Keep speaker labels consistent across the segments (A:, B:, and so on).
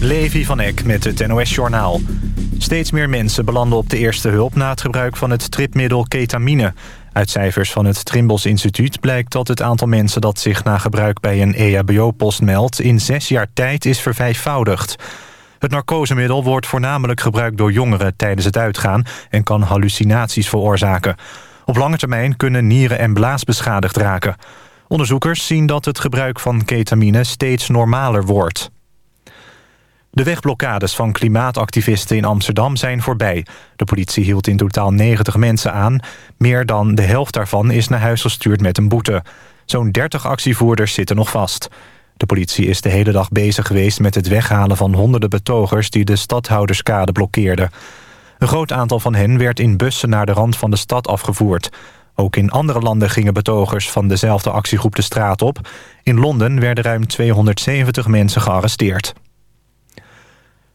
A: Levi van Eck met het NOS-journaal. Steeds meer mensen belanden op de eerste hulp... na het gebruik van het tripmiddel ketamine. Uit cijfers van het Trimbos Instituut blijkt dat het aantal mensen... dat zich na gebruik bij een EHBO-post meldt... in zes jaar tijd is vervijfvoudigd. Het narcosemiddel wordt voornamelijk gebruikt door jongeren tijdens het uitgaan... en kan hallucinaties veroorzaken. Op lange termijn kunnen nieren en blaas beschadigd raken. Onderzoekers zien dat het gebruik van ketamine steeds normaler wordt. De wegblokkades van klimaatactivisten in Amsterdam zijn voorbij. De politie hield in totaal 90 mensen aan. Meer dan de helft daarvan is naar huis gestuurd met een boete. Zo'n 30 actievoerders zitten nog vast. De politie is de hele dag bezig geweest met het weghalen van honderden betogers... die de stadhouderskade blokkeerden. Een groot aantal van hen werd in bussen naar de rand van de stad afgevoerd. Ook in andere landen gingen betogers van dezelfde actiegroep de straat op. In Londen werden ruim 270 mensen gearresteerd.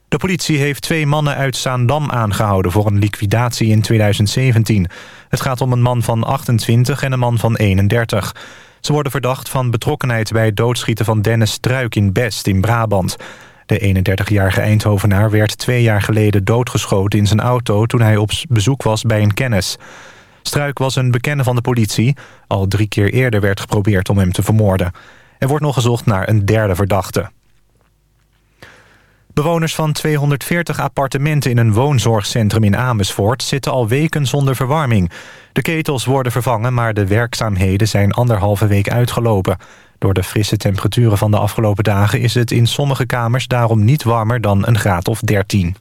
A: De politie heeft twee mannen uit Zaandam aangehouden... voor een liquidatie in 2017. Het gaat om een man van 28 en een man van 31. Ze worden verdacht van betrokkenheid bij het doodschieten van Dennis Struik in Best in Brabant. De 31-jarige Eindhovenaar werd twee jaar geleden doodgeschoten in zijn auto... toen hij op bezoek was bij een kennis. Struik was een bekende van de politie. Al drie keer eerder werd geprobeerd om hem te vermoorden. Er wordt nog gezocht naar een derde verdachte. Bewoners van 240 appartementen in een woonzorgcentrum in Amersfoort... zitten al weken zonder verwarming. De ketels worden vervangen, maar de werkzaamheden zijn anderhalve week uitgelopen. Door de frisse temperaturen van de afgelopen dagen... is het in sommige kamers daarom niet warmer dan een graad of 13.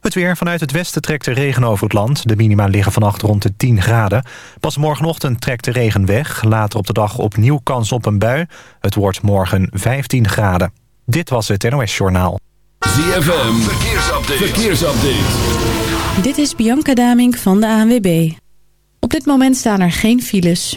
A: Het weer. Vanuit het westen trekt de regen over het land. De minima liggen vannacht rond de 10 graden. Pas morgenochtend trekt de regen weg. Later op de dag opnieuw kans op een bui. Het wordt morgen 15 graden. Dit was het NOS Journaal.
B: ZFM. Verkeersupdate. Verkeersupdate.
C: Dit is Bianca Damink van de ANWB. Op dit moment staan er geen files.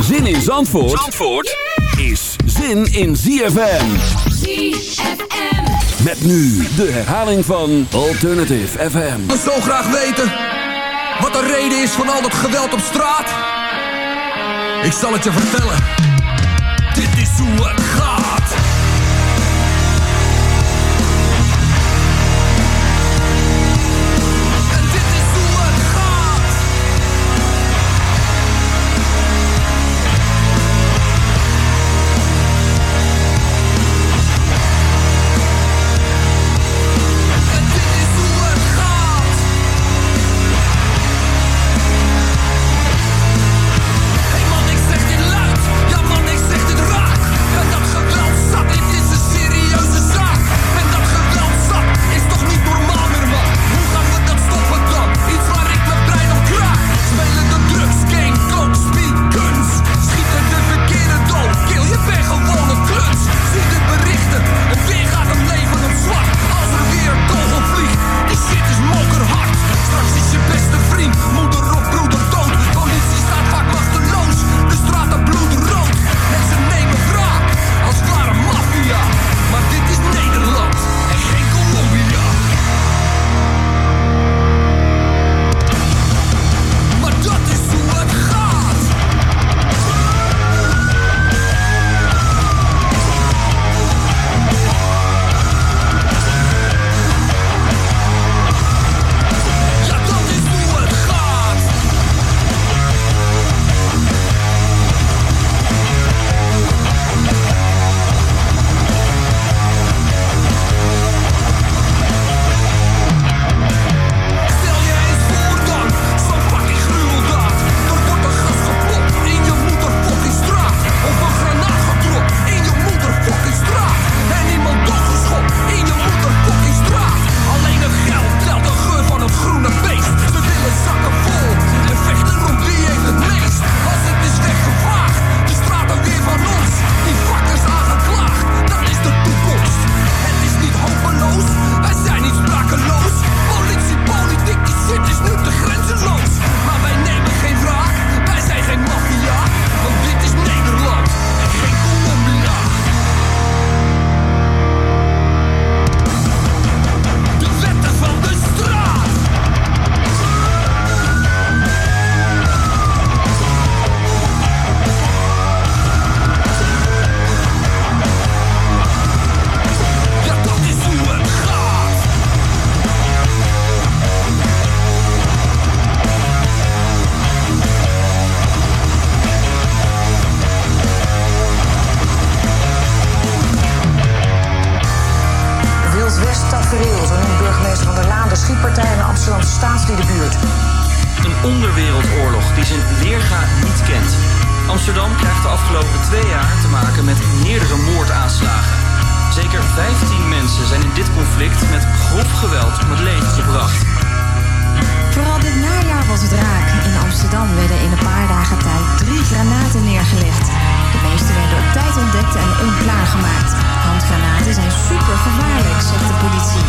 B: Zin in Zandvoort, Zandvoort is zin in ZFM.
D: ZFM.
B: Met nu de herhaling van Alternative FM.
E: Ik wil zo graag weten wat de reden is van al dat geweld op straat. Ik zal het je vertellen. Dit is hoe het
F: twee jaar te maken met meerdere moordaanslagen. Zeker 15 mensen zijn in dit conflict met grof geweld om het leven gebracht.
G: Vooral dit najaar was het raak. In Amsterdam werden in een paar dagen tijd drie granaten neergelegd. De meeste werden op tijd ontdekt en onklaargemaakt. Handgranaten zijn super gevaarlijk, zegt de politie.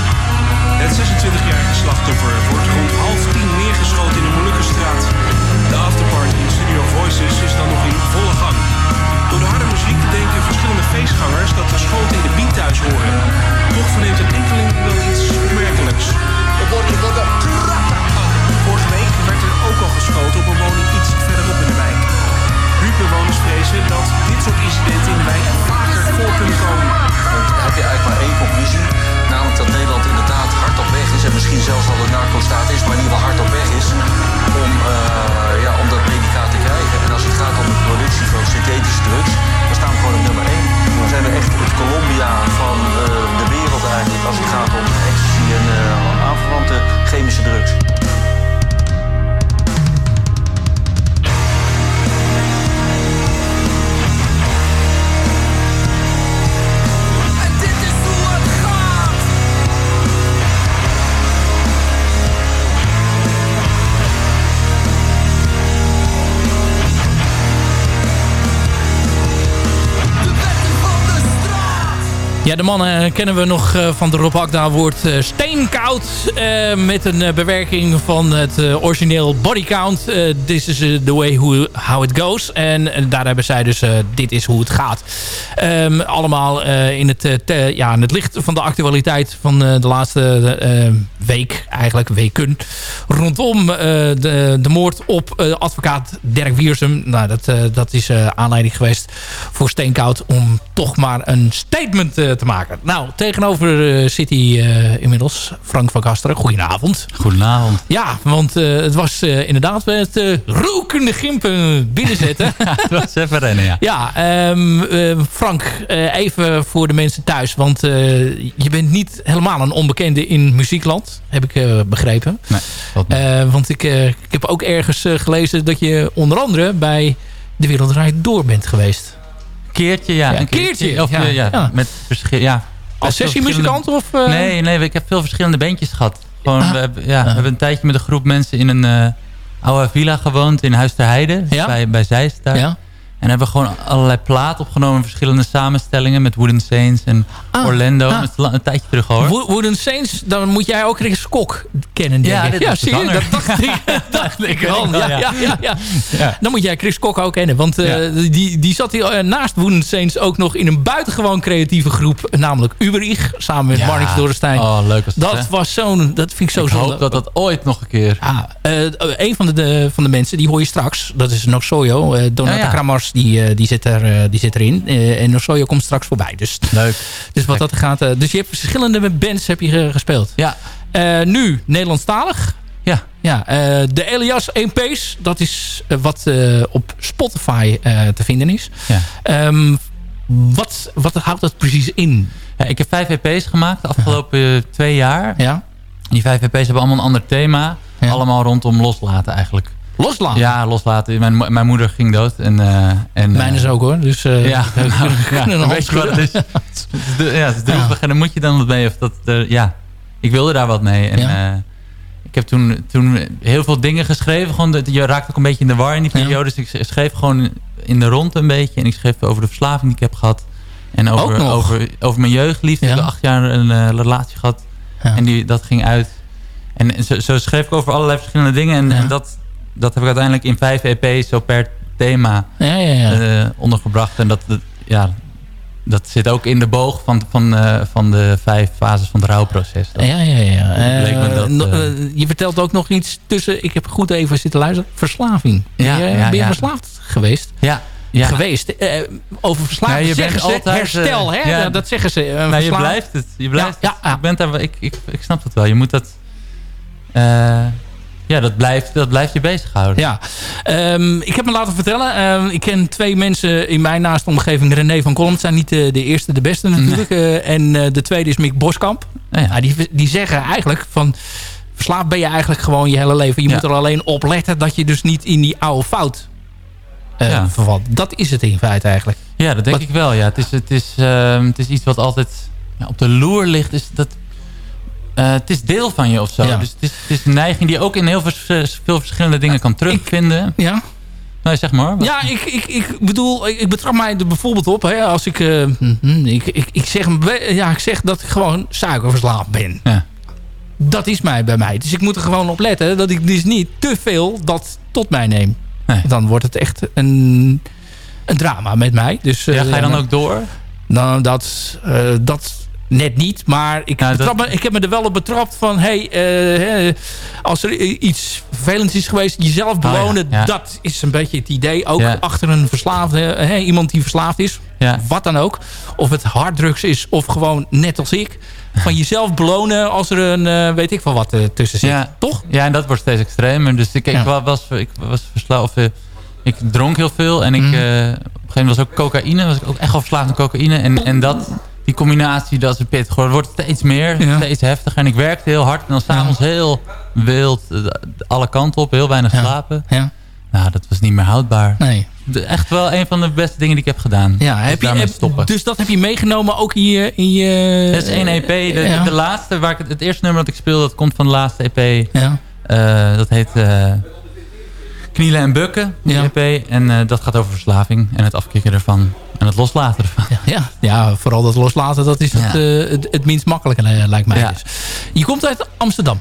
H: Het 26-jarige slachtoffer wordt rond half tien neergeschoten in de Molukkenstraat. De afterparty in Studio Voices is dan nog in volle gang. Door de harde muziek denken verschillende feestgangers dat de schoten in de beat thuis horen. Toch verneemt een enkeling wel iets opmerkelijks. Vorige week werd er ook al geschoten op een woning iets verderop in de wijk. Buurtbewoners vrezen dat dit soort incidenten in de wijk vaker voor kunnen komen.
I: Heb je eigenlijk maar één conclusie. Namelijk dat Nederland inderdaad hard op weg is. En misschien zelfs al een narco-staat is, maar in geval hard op weg is. Om, uh, ja, om dat medicaat te krijgen. En als het gaat om de productie van synthetische drugs, dan staan we gewoon op nummer 1. Dan zijn we echt het Colombia van uh, de wereld eigenlijk. Als het gaat om ecstasy en uh, aanverwante chemische drugs.
J: Ja, de mannen kennen we nog van de Rob woord steenkoud. Uh, met een bewerking van het origineel Body Count. This is the way how it goes. En, daar hebben zij dus Dit is hoe het gaat. Um, allemaal in, het, ja, in het licht van de actualiteit van de laatste week. Eigenlijk weken. Rondom de, de moord op advocaat Dirk Wiersum. Nou, dat, dat is aanleiding geweest voor Steenkoud om toch maar een statement te te maken. Nou, tegenover zit hij uh, inmiddels Frank van Kasteren. Goedenavond.
K: Goedenavond.
J: Ja, want het was inderdaad met rokende gimpen binnenzetten.
K: het was even rennen, ja.
J: Ja, um, Frank, even voor de mensen thuis. Want je bent niet helemaal een onbekende in muziekland. Heb ik begrepen.
K: Nee,
J: want ik, ik heb ook ergens gelezen dat je onder andere bij De Wereld Draait Door bent geweest
K: keertje, ja.
J: ja een keertje.
K: keertje. Of, ja. Met ja.
J: Als sessiemuzikant? Of, uh...
K: Nee, nee, ik heb veel verschillende bandjes gehad. Gewoon, ah. we, hebben, ja, we hebben een tijdje met een groep mensen in een uh, oude villa gewoond in Huis ter Heide. Dus bij, bij Zeist daar. Ja. En hebben gewoon allerlei platen opgenomen. Verschillende samenstellingen met Wooden Saints en ah, Orlando. Ah. Dat is een tijdje terug hoor.
J: Wo Wooden Saints, dan moet jij ook Chris Kok kennen. Denk
K: ja,
J: ik.
K: ja
J: zie je, dat dacht ik, dacht ik al. Ja, ja, ja, ja, Dan moet jij Chris Kok ook kennen. Want uh, die, die zat hier, uh, naast Wooden Saints ook nog in een buitengewoon creatieve groep. Namelijk Uberich, samen met Marnix Dorrestein.
K: Oh, leuk
J: was dat. Dat was zo'n, dat vind ik zo
K: Ik hoop dat dat ooit nog een keer...
J: Ja, uh, een van de, de, van de mensen, die hoor je straks. Dat is. Uh, Donata Kramars, die, die zit er, uh, die zit erin. Uh, en Osoyo komt straks voorbij. Dus,
K: Leuk.
J: Dus, wat dat gaat, dus je hebt verschillende bands heb je gespeeld.
K: Ja.
J: nu Nederlandstalig.
K: Ja.
J: ja de Elias 1P's. Dat is wat op Spotify te vinden is.
K: Ja.
J: Um, wat, wat houdt dat precies in?
K: Ja, ik heb vijf EP's gemaakt de afgelopen twee jaar.
J: Ja.
K: Die vijf EP's hebben allemaal een ander thema. Ja. Allemaal rondom loslaten eigenlijk.
J: Loslaten?
K: Ja, loslaten. Mijn, mijn moeder ging dood. En, uh, en,
J: Mijn is ook hoor. Dus, uh,
K: ja, nou, ja weet je wat het is? ja, het is droevig. En dan moet je dan wat mee. Of dat, uh, ja, ik wilde daar wat mee. En, ja. ik heb toen, toen heel veel dingen geschreven. Gewoon, je raakt ook een beetje in de war in die periode. Dus ik schreef gewoon in de rond een beetje. En ik schreef over de verslaving die ik heb gehad. En over, over, over mijn jeugdliefde. Ja. Ik heb acht jaar een relatie gehad. En die, dat ging uit. En zo, zo, schreef ik over allerlei verschillende dingen. En, en dat dat heb ik uiteindelijk in vijf EP's zo per thema
J: ja, ja, ja.
K: Uh, ondergebracht. En dat, dat, ja, dat zit ook in de boog van, van, uh, van de vijf fases van het rouwproces.
J: Dat, ja, ja, ja. Dat, uh, je vertelt ook nog iets tussen, ik heb goed even zitten luisteren, verslaving.
K: Ja,
J: ben je,
K: ja,
J: ben je
K: ja.
J: verslaafd geweest?
K: Ja. Ja.
J: geweest. Uh, over verslaving
K: ja, je
J: zeggen
K: bent altijd,
J: herstel. Hè?
K: Ja.
J: Dat zeggen ze. Uh,
K: nou, je blijft het. Je blijft
J: ja,
K: het. Ik, ben daar, ik, ik, ik snap het wel. Je moet dat... Uh, ja, dat blijft, dat blijft je bezighouden.
J: Ja, um, ik heb me laten vertellen. Um, ik ken twee mensen in mijn naaste omgeving. René van Kolm zijn niet de, de, eerste, de beste natuurlijk. Nee. Uh, en uh, de tweede is Mick Boskamp.
K: Oh ja.
J: die, die zeggen eigenlijk van... verslaafd ben je eigenlijk gewoon je hele leven. Je moet er alleen op letten dat je dus niet in die oude fout uh, vervalt. Dat is het in feite eigenlijk.
K: Ja, dat denk ik wel. Ja. Het, is, het, is, ehm, het is iets wat altijd op de loer ligt. Is dat, uh, het is deel van je of zo. Dus het is, het is, een neiging die je ook in heel veel, veel verschillende dingen kan terugvinden.
J: Ik, ja.
K: Nee, zeg maar.
J: Ja, ik, ik, ik bedoel, ik, betrap mij er bijvoorbeeld op. Hè, als ik, uh, ik, ik, ik, zeg, ja, ik zeg dat ik gewoon suikerverslaafd ben. Ja. Dat is mij bij mij. Dus ik moet er gewoon op letten dat ik dus niet te veel dat tot mij neem. Nee. Dan wordt het echt een, een drama met mij. Dus,
K: ja, ga je dan ook door?
J: Nou, dat, uh, dat net niet. Maar ik, nou, dat... me, ik heb me er wel op betrapt van... Hey, uh, als er iets vervelends is geweest, jezelf oh belonen. Dat is een beetje het idee. Ook achter een verslaafde, iemand die verslaafd is. Wat dan ook. Of het harddrugs is of gewoon net als ik. Van jezelf belonen als er een, uh, weet ik van wat uh, tussen zit. Toch?
K: Ja, en dat wordt steeds extremer. Dus ik, ik was, ik was verslaafd. Ik dronk heel veel. En ik, mm. op een gegeven moment was ook cocaïne. Was ik ook echt al verslaafd aan cocaïne. En, en dat die combinatie, dat is een pittig geworden. wordt steeds meer, steeds heftiger. En ik werkte heel hard en dan s'avonds ja. heel wild, eh, alle kanten op, heel weinig slapen. Ja. Nou, dat was niet meer houdbaar. Nee. Echt wel een van de beste dingen die ik heb gedaan.
J: Ja, heb je, heb, stoppen. Dus dat heb je meegenomen ook in je... In je
K: dat is één EP. De, de, laatste, waar ik, het, eerste nummer dat ik speel, dat komt van de laatste EP. Ja. Uh, dat heet... Uh, Knielen en bukken, die ja. EP. En uh, dat gaat over verslaving en het afkicken ervan. En het loslaten ervan.
J: Ja, ja, ja vooral dat loslaten, dat is het, uh, het, het, minst makkelijke lijkt mij. Dus. Je komt uit Amsterdam.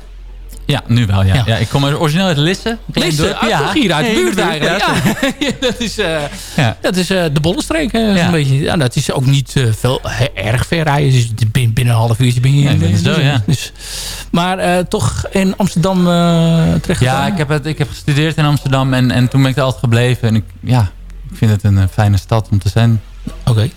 K: Ja, nu wel, ja. ja. ik kom origineel uit Lisse.
J: Lisse, uit, ja. hier uit de buurt eigenlijk. Ja. dat is, uh, ja. dat is uh, de Bollenstreek. Uh, ja. Een beetje. Ja, dat is ook niet veel erg ver rijden. Dus binnen, een half uurtje ben je... Ja,
K: ben zo, ja. Dus,
J: maar toch in Amsterdam terecht
K: Ja, ik heb, het, ik heb gestudeerd in Amsterdam en, en toen ben ik er altijd gebleven. En ik, ja, ik vind het een fijne stad om te zijn.
J: Oké.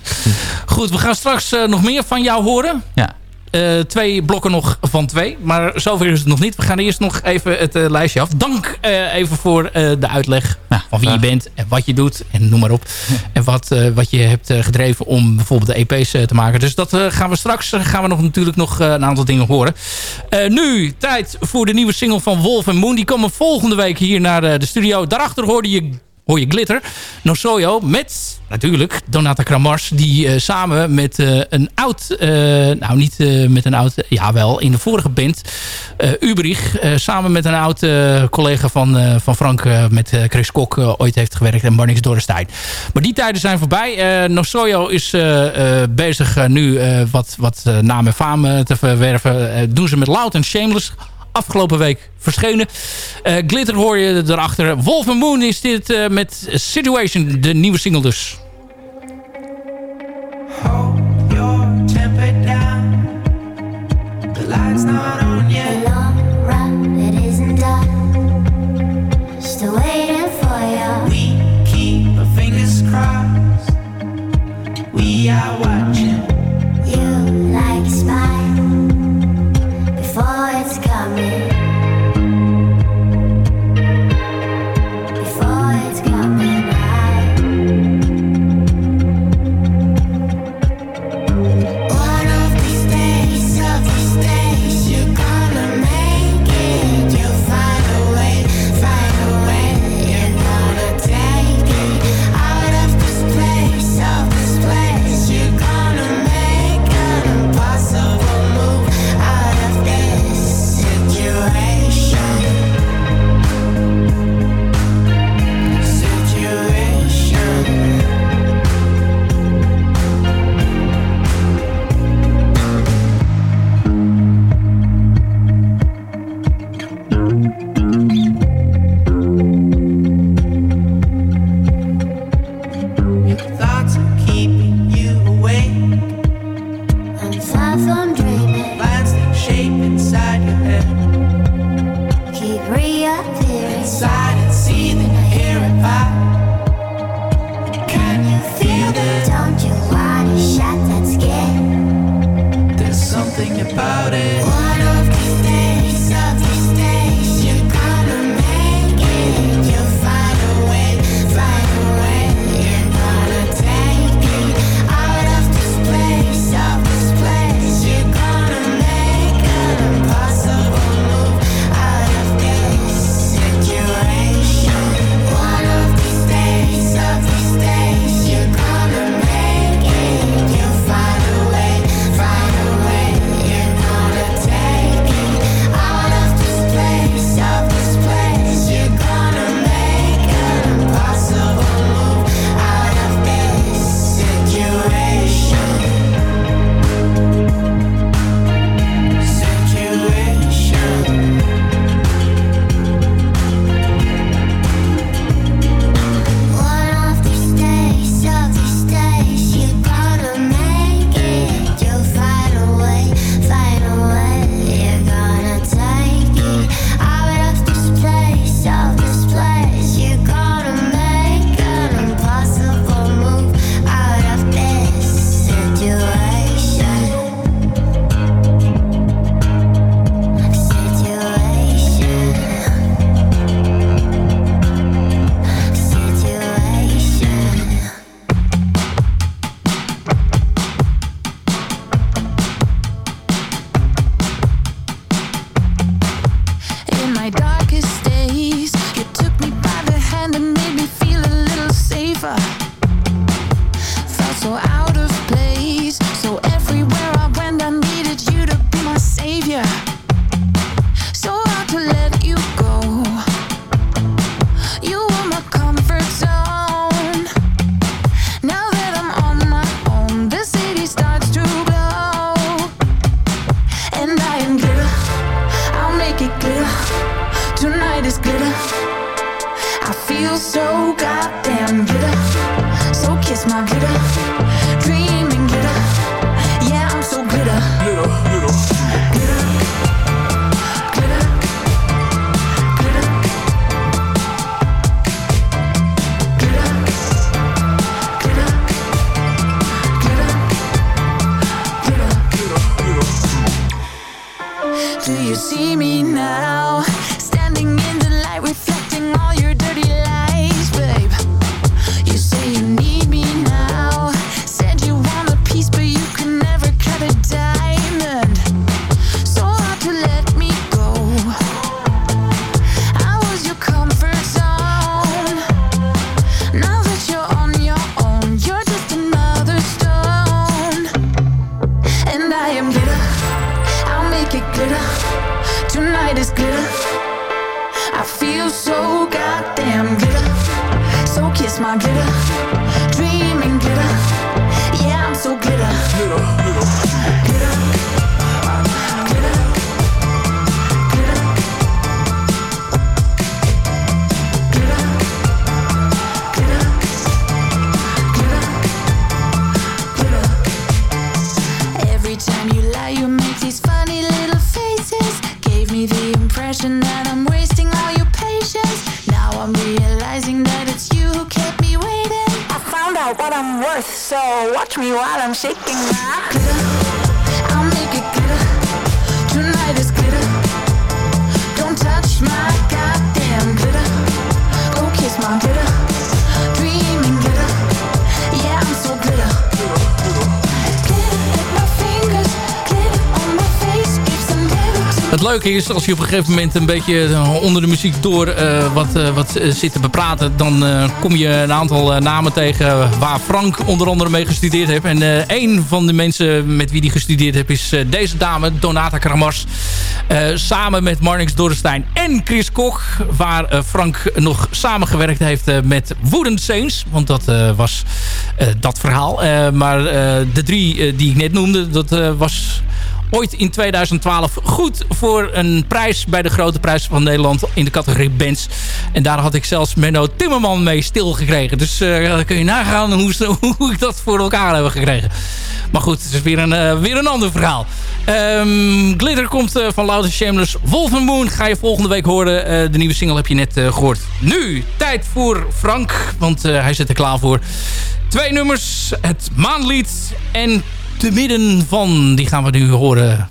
J: Goed, we gaan straks nog meer van jou horen.
K: Ja.
J: Uh, twee blokken nog van twee. Maar zover is het nog niet. We gaan eerst nog even het uh, lijstje af. Dank uh, even voor de uitleg nou, van wie je bent en wat je doet. En noem maar op. en wat, wat je hebt gedreven om bijvoorbeeld de EP's te maken. Dus dat gaan we straks gaan we nog, natuurlijk nog een aantal dingen horen. nu tijd voor de nieuwe single van Wolf en Moon. Die komen volgende week hier naar de studio. Daarachter hoorde je hoor je Glitter. Nosoyo met natuurlijk Donata Kramars. Die uh, samen met uh, een oud... Uh, nou, niet met een oud... ja, wel in de vorige band. Ubrich. samen met een oud collega van, van Frank... met Chris Kok ooit heeft gewerkt. En Marnix Dorrestein. Maar die tijden zijn voorbij. Nosoyo is bezig nu wat, wat naam en faam te verwerven. doen ze met Loud en Shameless afgelopen week verschenen. Uh, Glitter hoor je erachter. Wolf Moon is dit uh, met Situation, de nieuwe single dus. Hold your temper down. The light's not on yet. The long run, it isn't done. Still waiting for you. We keep our fingers crossed. We are watching. You like coming. me while I'm shaking my leuke is, als je op een gegeven moment een beetje eh, onder de muziek door uh, wat, uh, wat zit te bepraten... dan kom je een aantal namen tegen waar Frank onder andere mee gestudeerd heeft. En een van de mensen met wie hij gestudeerd heeft is deze dame, Donata Kramars. samen met Marnix Dorrestein en Chris Koch. Waar Frank nog samengewerkt heeft met Wooden Saints. Want dat was dat verhaal. maar de drie die ik net noemde, dat was ooit in 2012 goed voor een prijs bij de Grote Prijs van Nederland in de categorie bands. En daar had ik zelfs Menno Timmerman mee stilgekregen. Dus uh, kun je nagaan hoe, ik dat voor elkaar heb gekregen. Maar goed, het is weer een, uh, weer een ander verhaal. Um, Glitter komt uh, van Louder Shameless. Wolf Moon ga je volgende week horen. de nieuwe single heb je net gehoord. Nu, tijd voor Frank, want hij zit er klaar voor. Twee nummers, het maanlied en te midden van. Die gaan we nu horen.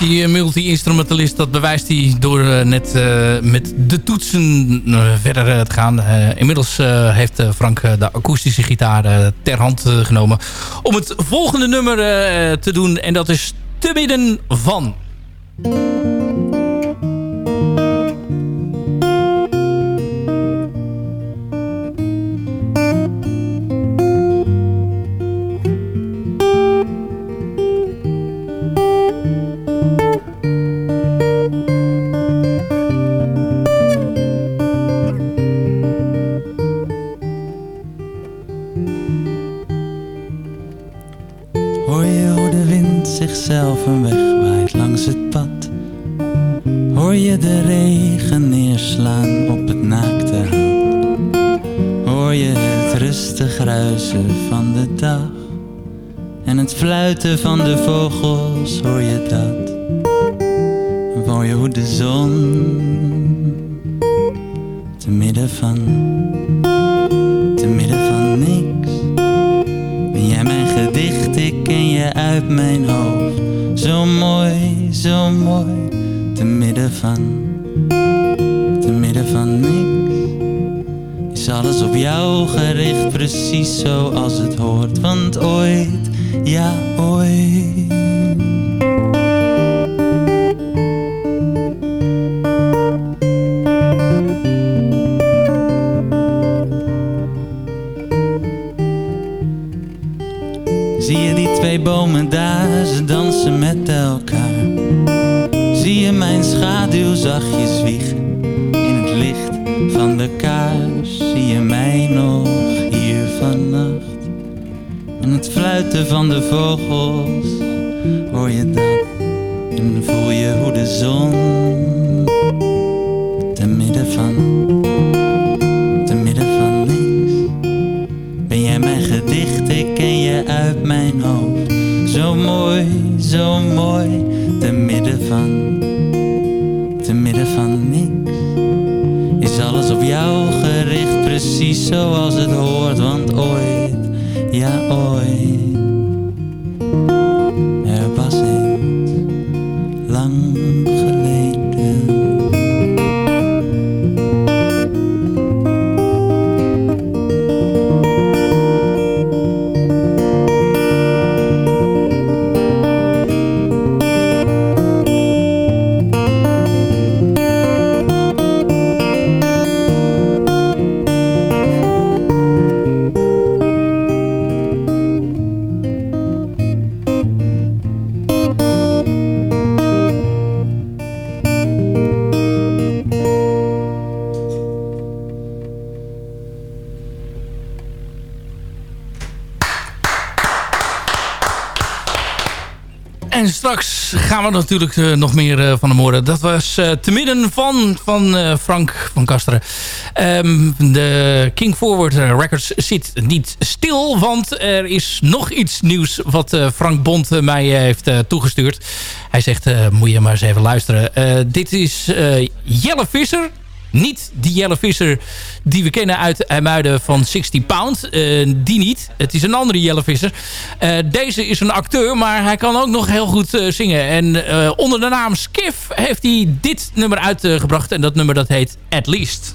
L: Dat
J: hij multi-instrumentalist, dat bewijst hij door uh, net uh, met de toetsen verder te gaan. inmiddels heeft Frank de akoestische gitaar ter hand genomen om het volgende nummer te doen. En dat is Te midden van.
K: Te midden van niks. Is alles op jou gericht, precies zoals het hoort. Want ooit, ja ooit. Zachtjes wiegen in het licht van de kaars. Zie je mij nog hier vannacht. En het fluiten van de vogels, hoor je dat? En voel je hoe de zon te midden van, te midden van niks. Ben jij mijn gedicht, ik ken je uit mijn hoofd. Zo mooi, zo mooi, Op jou gericht, precies zoals het hoort, want ooit, ja ooit.
J: En straks gaan we natuurlijk uh, nog meer uh, van hem horen. Dat was uh, te midden van, van Frank van Kasteren. Um, de King Forward Records zit niet stil. Want er is nog iets nieuws wat Frank Bond mij heeft toegestuurd. Hij zegt, moet je maar eens even luisteren. dit is Jelle Visser. Niet die Jelle Visser die we kennen uit IJmuiden van 60 Pound. Uh, die niet. Het is een andere Jelle Visser. Uh, deze is een acteur, maar hij kan ook nog heel goed uh, zingen. En onder de naam Skiff heeft hij dit nummer uitgebracht. en dat nummer dat heet At Least.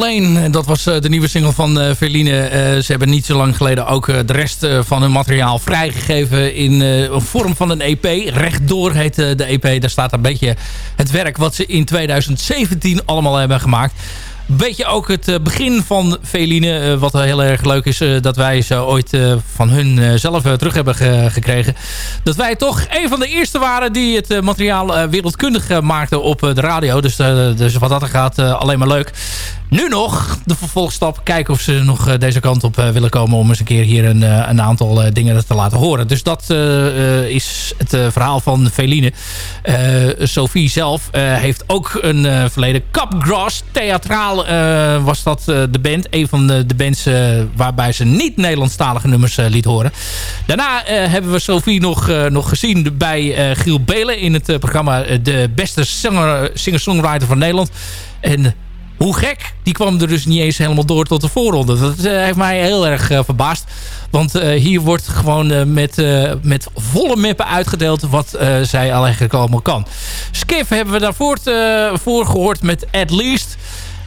J: Alleen, dat was eh, de nieuwe single van uh, Verline. Uh, ze hebben niet zo lang geleden ook de rest van hun materiaal vrijgegeven in een vorm van een EP. Rechtdoor heet de EP. Daar staat een beetje het werk wat ze in 2017 allemaal hebben gemaakt beetje ook het begin van Veline. wat heel erg leuk is dat wij ze ooit van hun zelf terug hebben gekregen. Dat wij toch een van de eerste waren die het materiaal wereldkundig maakten op de radio. Dus, dus wat dat er gaat alleen maar leuk. Nu nog de vervolgstap. Kijken of ze nog deze kant op willen komen... om eens een keer hier een, een aantal dingen te laten horen. Dus dat is het verhaal van Feline. Sophie zelf heeft ook een verleden. Theatraal was dat de band. Een van de, de bands waarbij ze niet Nederlandstalige nummers liet horen. Daarna hebben we Sophie nog, nog gezien bij Giel Belen... in het programma De Beste Singer-Songwriter van Nederland. En hoe gek, die kwam er dus niet eens helemaal door tot de voorronde. Dat heeft mij heel erg verbaasd. Want hier wordt gewoon met, met volle meppen uitgedeeld wat zij al eigenlijk allemaal kan. Skiff hebben we daarvoor voor gehoord met At Least.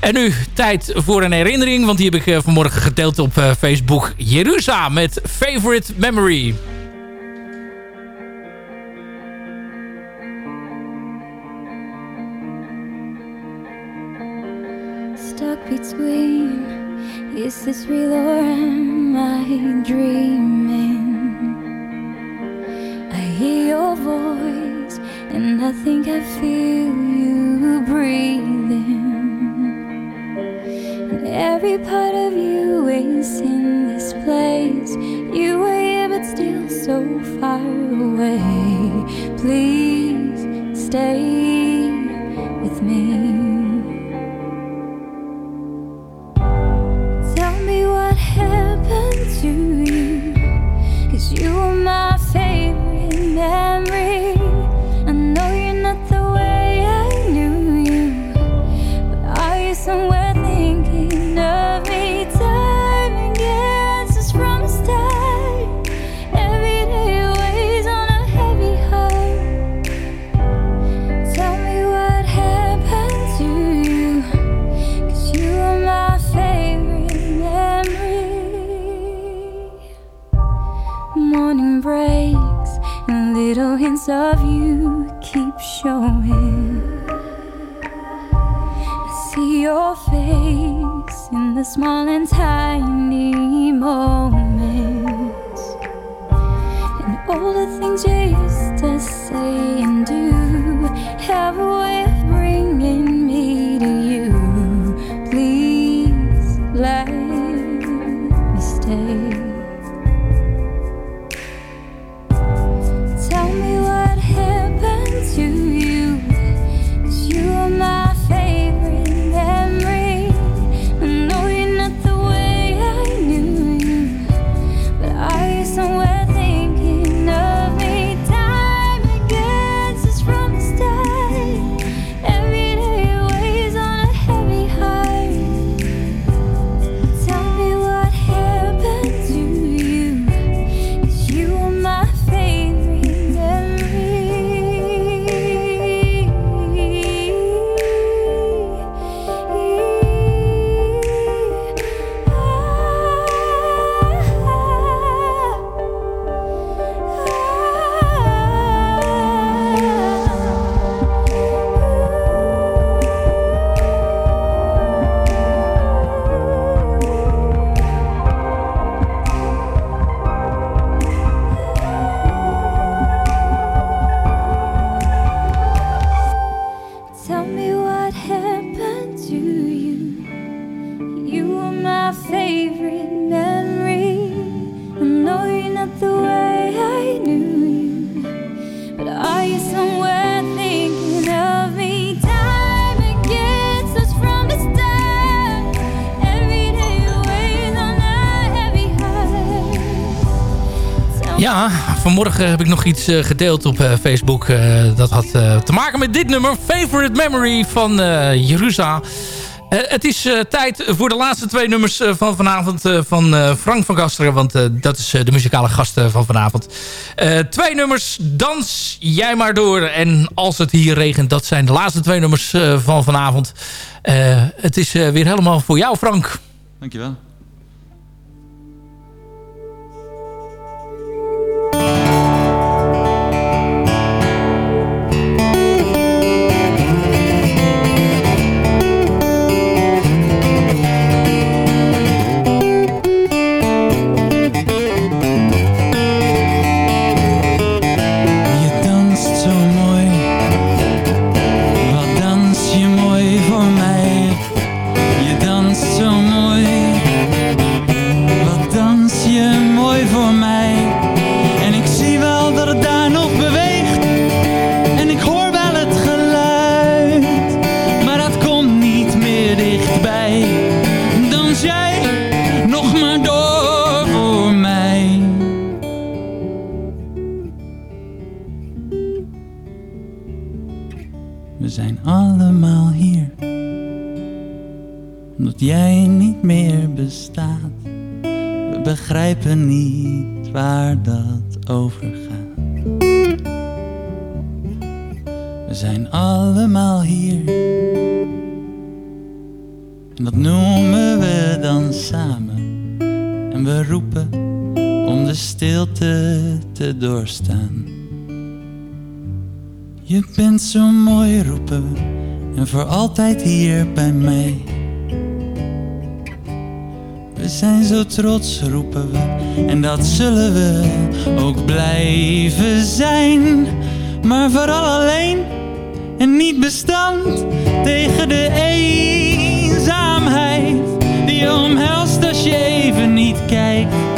J: En nu tijd voor een herinnering, want die heb ik vanmorgen gedeeld op Facebook. Jeruzalem met Favorite Memory.
M: stuck between Is this real or am I dreaming? I hear your voice And I think I feel you breathing every part of you is in this place You are here but still so far away Please stay with me Tell me what happened to you? Cause you were my favorite memory. Of you keep showing. I see your face in the small and tiny moments, and all the things you used to say
J: vanmorgen heb ik nog iets uh, gedeeld op uh, Facebook. Uh, dat had te maken met dit nummer. Favorite Memory van Jerusa. het is tijd voor de laatste twee nummers van vanavond van Frank van Gasteren. Want dat is de muzikale gast van vanavond. twee nummers, dans jij maar door. En als het hier regent, dat zijn de laatste twee nummers van vanavond. het is weer helemaal voor jou, Frank.
K: Dankjewel. Begrijpen niet waar dat over gaat. We zijn allemaal hier. En dat noemen we dan samen. En we roepen om de stilte te doorstaan. Je bent zo mooi, roepen we. En voor altijd hier bij mij. We zijn zo trots, roepen we, en dat zullen we ook blijven zijn. Maar vooral alleen en niet bestand tegen de eenzaamheid die je omhelst als je even niet kijkt.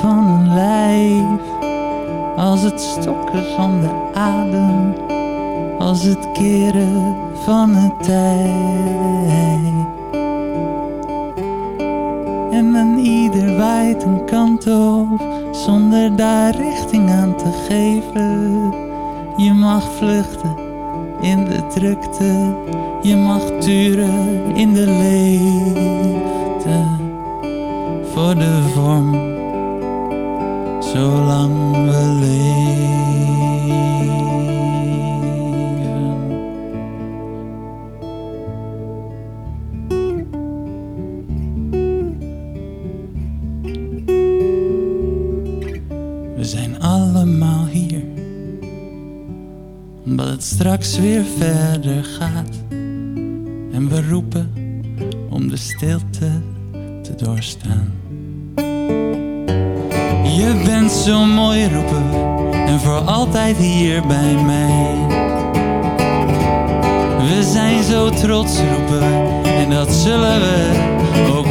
K: Van een lijf. Als het stokken van de adem. Als het keren van het tijd. En dan ieder waait een kant op. Zonder daar richting aan te geven. Je mag vluchten in de drukte. Je mag turen in de leegte. Voor de vorm zolang we leven. We zijn allemaal hier, omdat het straks weer verder gaat. En we roepen om de stilte te doorstaan. Je bent zo mooi roepen en voor altijd hier bij mij. We zijn zo trots roepen en dat zullen we ook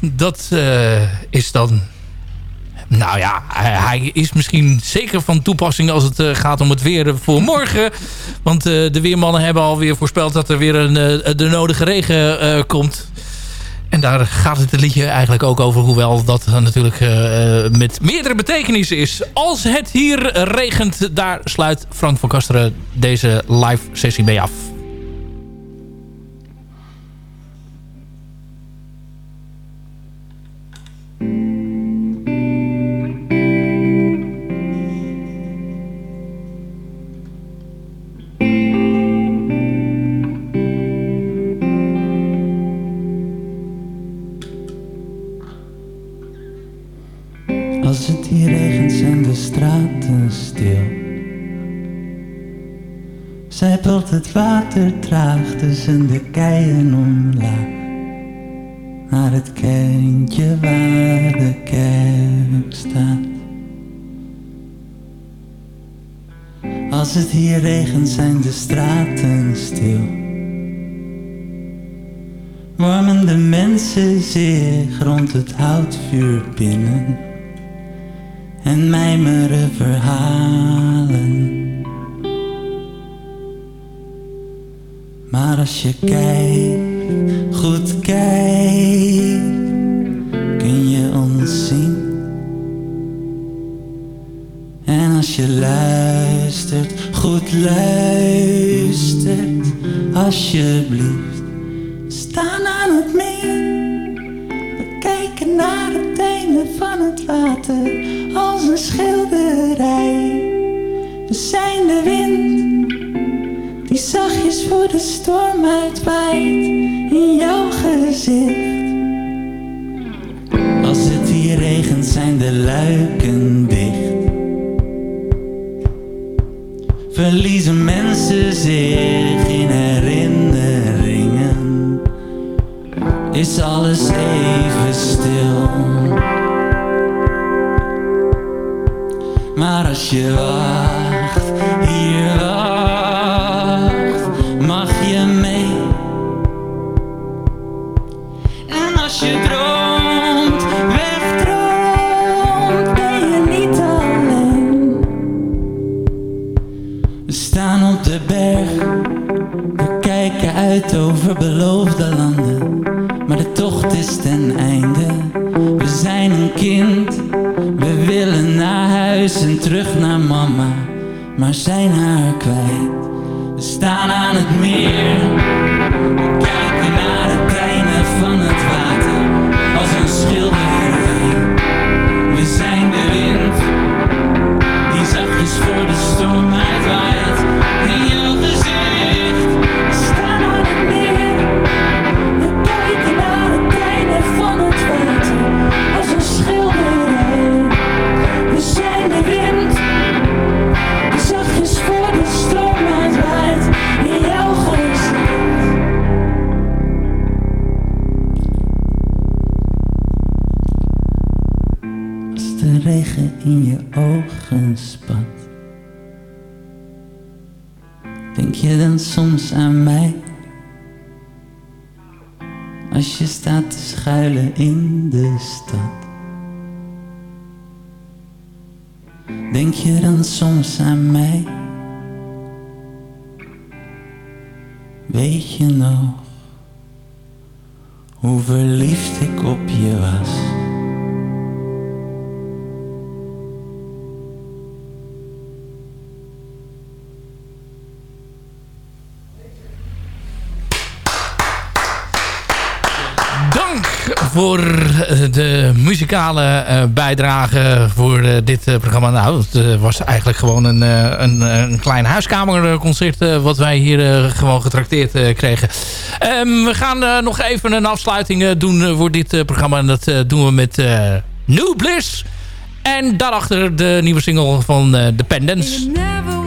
J: dat eh, is dan nou ja, hij, is misschien zeker van toepassing als het gaat om het weer voor morgen. Want de weermannen hebben alweer voorspeld dat er weer een, de nodige regen komt. En daar gaat het liedje eigenlijk ook over. Hoewel dat natuurlijk met meerdere betekenissen is. Als het hier regent, daar sluit Frank van Kasteren deze live sessie mee af.
K: Zijpelt het water traag tussen de keien omlaag. Naar het kerkje waar de kerk staat. Als het hier regent zijn de straten stil. Warmen de mensen zich rond het houtvuur binnen en mijmeren verhalen. Maar als je kijkt, goed kijkt, kun je ons zien. En als je luistert, goed luistert, alsjeblieft, staan aan het meer. We kijken naar het einde van het water voor de storm uitwaait in jouw gezicht. Als het hier regent zijn de luiken dicht. Verliezen mensen zich in herinneringen. Is alles even stil. Maar als je wacht, huis en terug naar mama, maar zijn haar kwijt. We staan aan het meer, Je staat te schuilen in de stad. Denk je dan soms aan mij? Weet je nog hoe verliefd ik op je was?
J: Voor eh, de muzikale eh, bijdrage voor eh, dit programma. Nou, het was eigenlijk gewoon een, een, een klein huiskamerconcert... wat wij hier gewoon getrakteerd kregen. Ehm, we gaan nog even een afsluiting doen voor dit programma. En dat doen we met New Bliss. En daarachter de nieuwe single van
N: never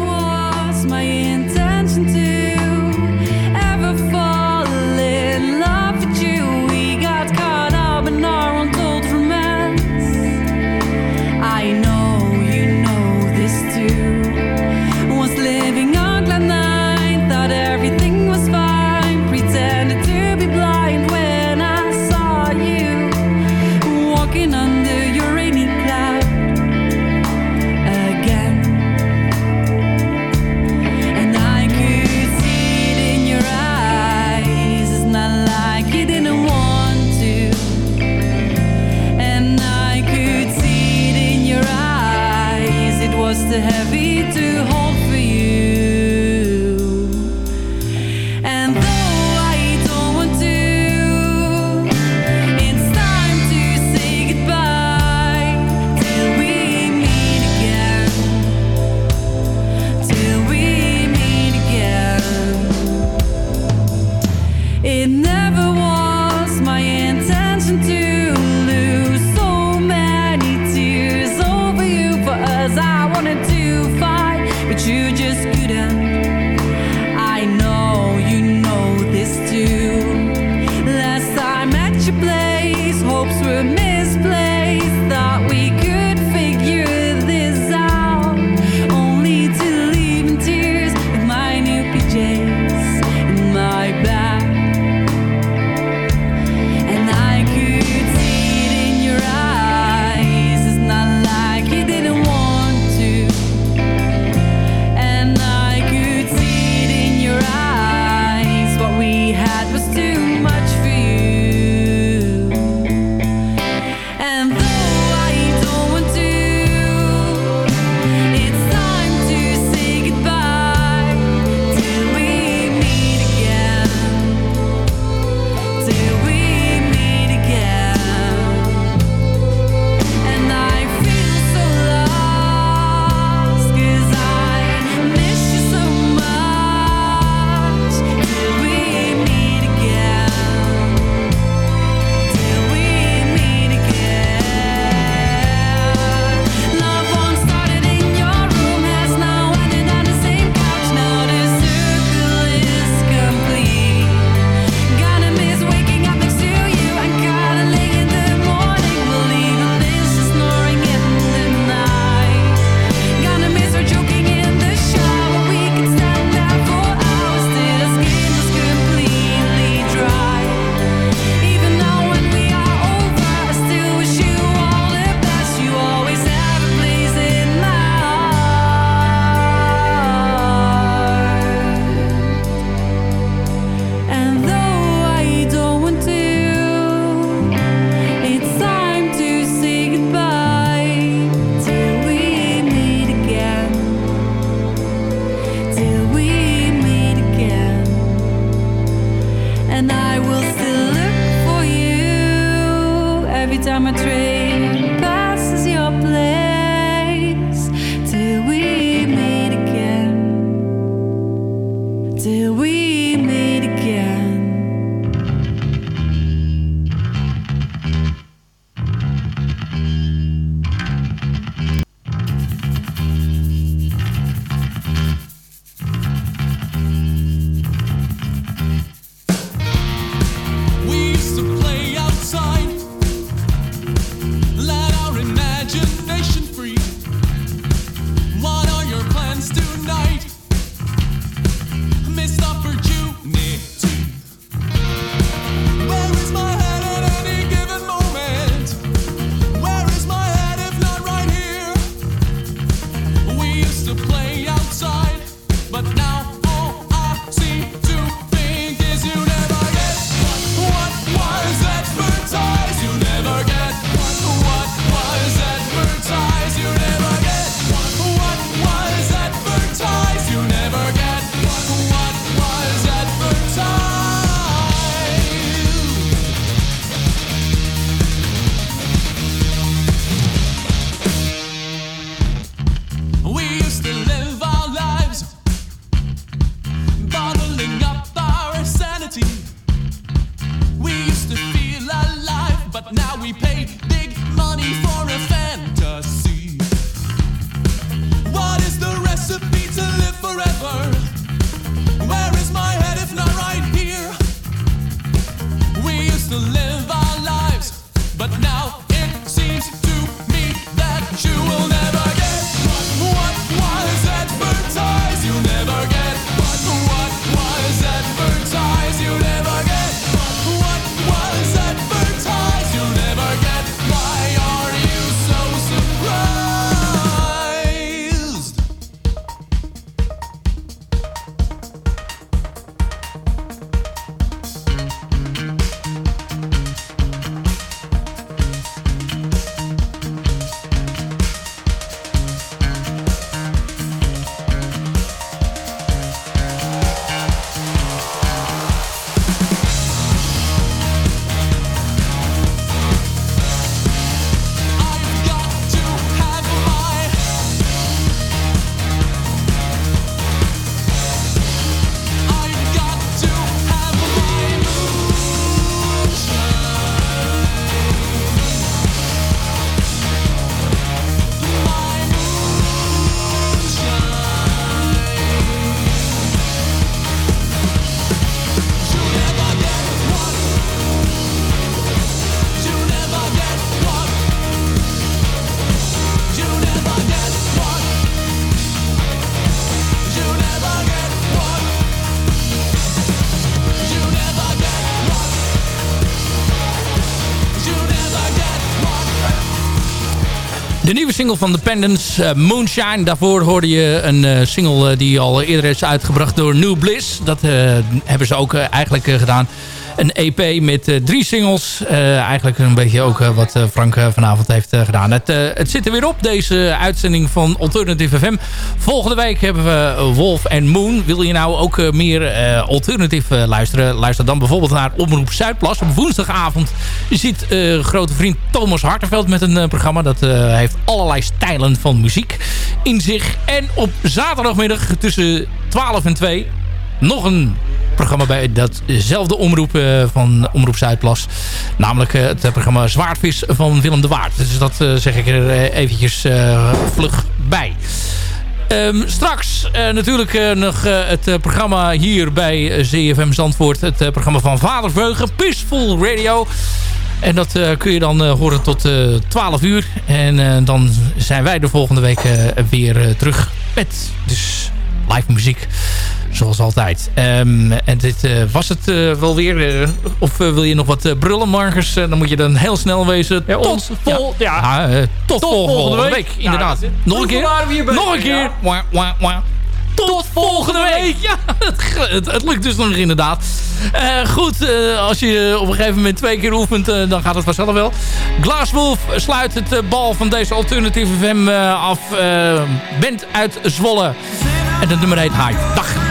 J: single van The eh, Moonshine. Daarvoor hoorde je een eh, single eh, die al eerder is uitgebracht door New Bliss. Dat hebben ze ook eigenlijk gedaan. Een EP met eh, drie singles. Eh, eigenlijk een beetje ook eh, wat Frank vanavond heeft gedaan. Het, het zit er weer op, deze uitzending van Alternative FM. Volgende week hebben we Wolf en Moon. Wil je nou ook meer Alternative eh, luisteren? Luister dan bijvoorbeeld naar Omroep Zuidplas. Op woensdagavond eh, grote vriend Thomas Hartenveld met een programma. Dat heeft allerlei stijlen van muziek in zich. En op zaterdagmiddag tussen 12 en 2 nog een programma bij datzelfde omroep eh, van Omroep Zuidplas. Namelijk eh, het programma Zwaardvis van Willem de Waard. Dus dat eh, zeg ik er eventjes vlug bij. Ehm, straks natuurlijk nog het programma hier bij ZFM Zandvoort. Het programma van Vader Veugen, Peaceful Radio. En dat kun je dan horen tot eh 12 uur. En dan zijn wij de volgende week weer terug met dus live muziek. Zoals altijd. Ehm, en dit eh, was het eh, wel weer. eh, of wil je nog wat brullen, Marcus? Dan moet je dan heel snel wezen. tot
O: ons vol- ja.
J: Ah, tot,
O: Tot
J: volgende,
O: volgende
J: week.
O: week.
J: Inderdaad.
O: Nou,
J: nog een keer. Nog een keer.
O: Ja.
J: Wah, wah, wah. Tot volgende week. Ja, het, het, het lukt dus nog inderdaad. Goed, als je op een gegeven moment twee keer oefent, dan gaat het vanzelf wel. Glasswolf sluit het bal van deze alternatieve FM af. Band uit Zwolle. En het nummer heet Hype. Dag.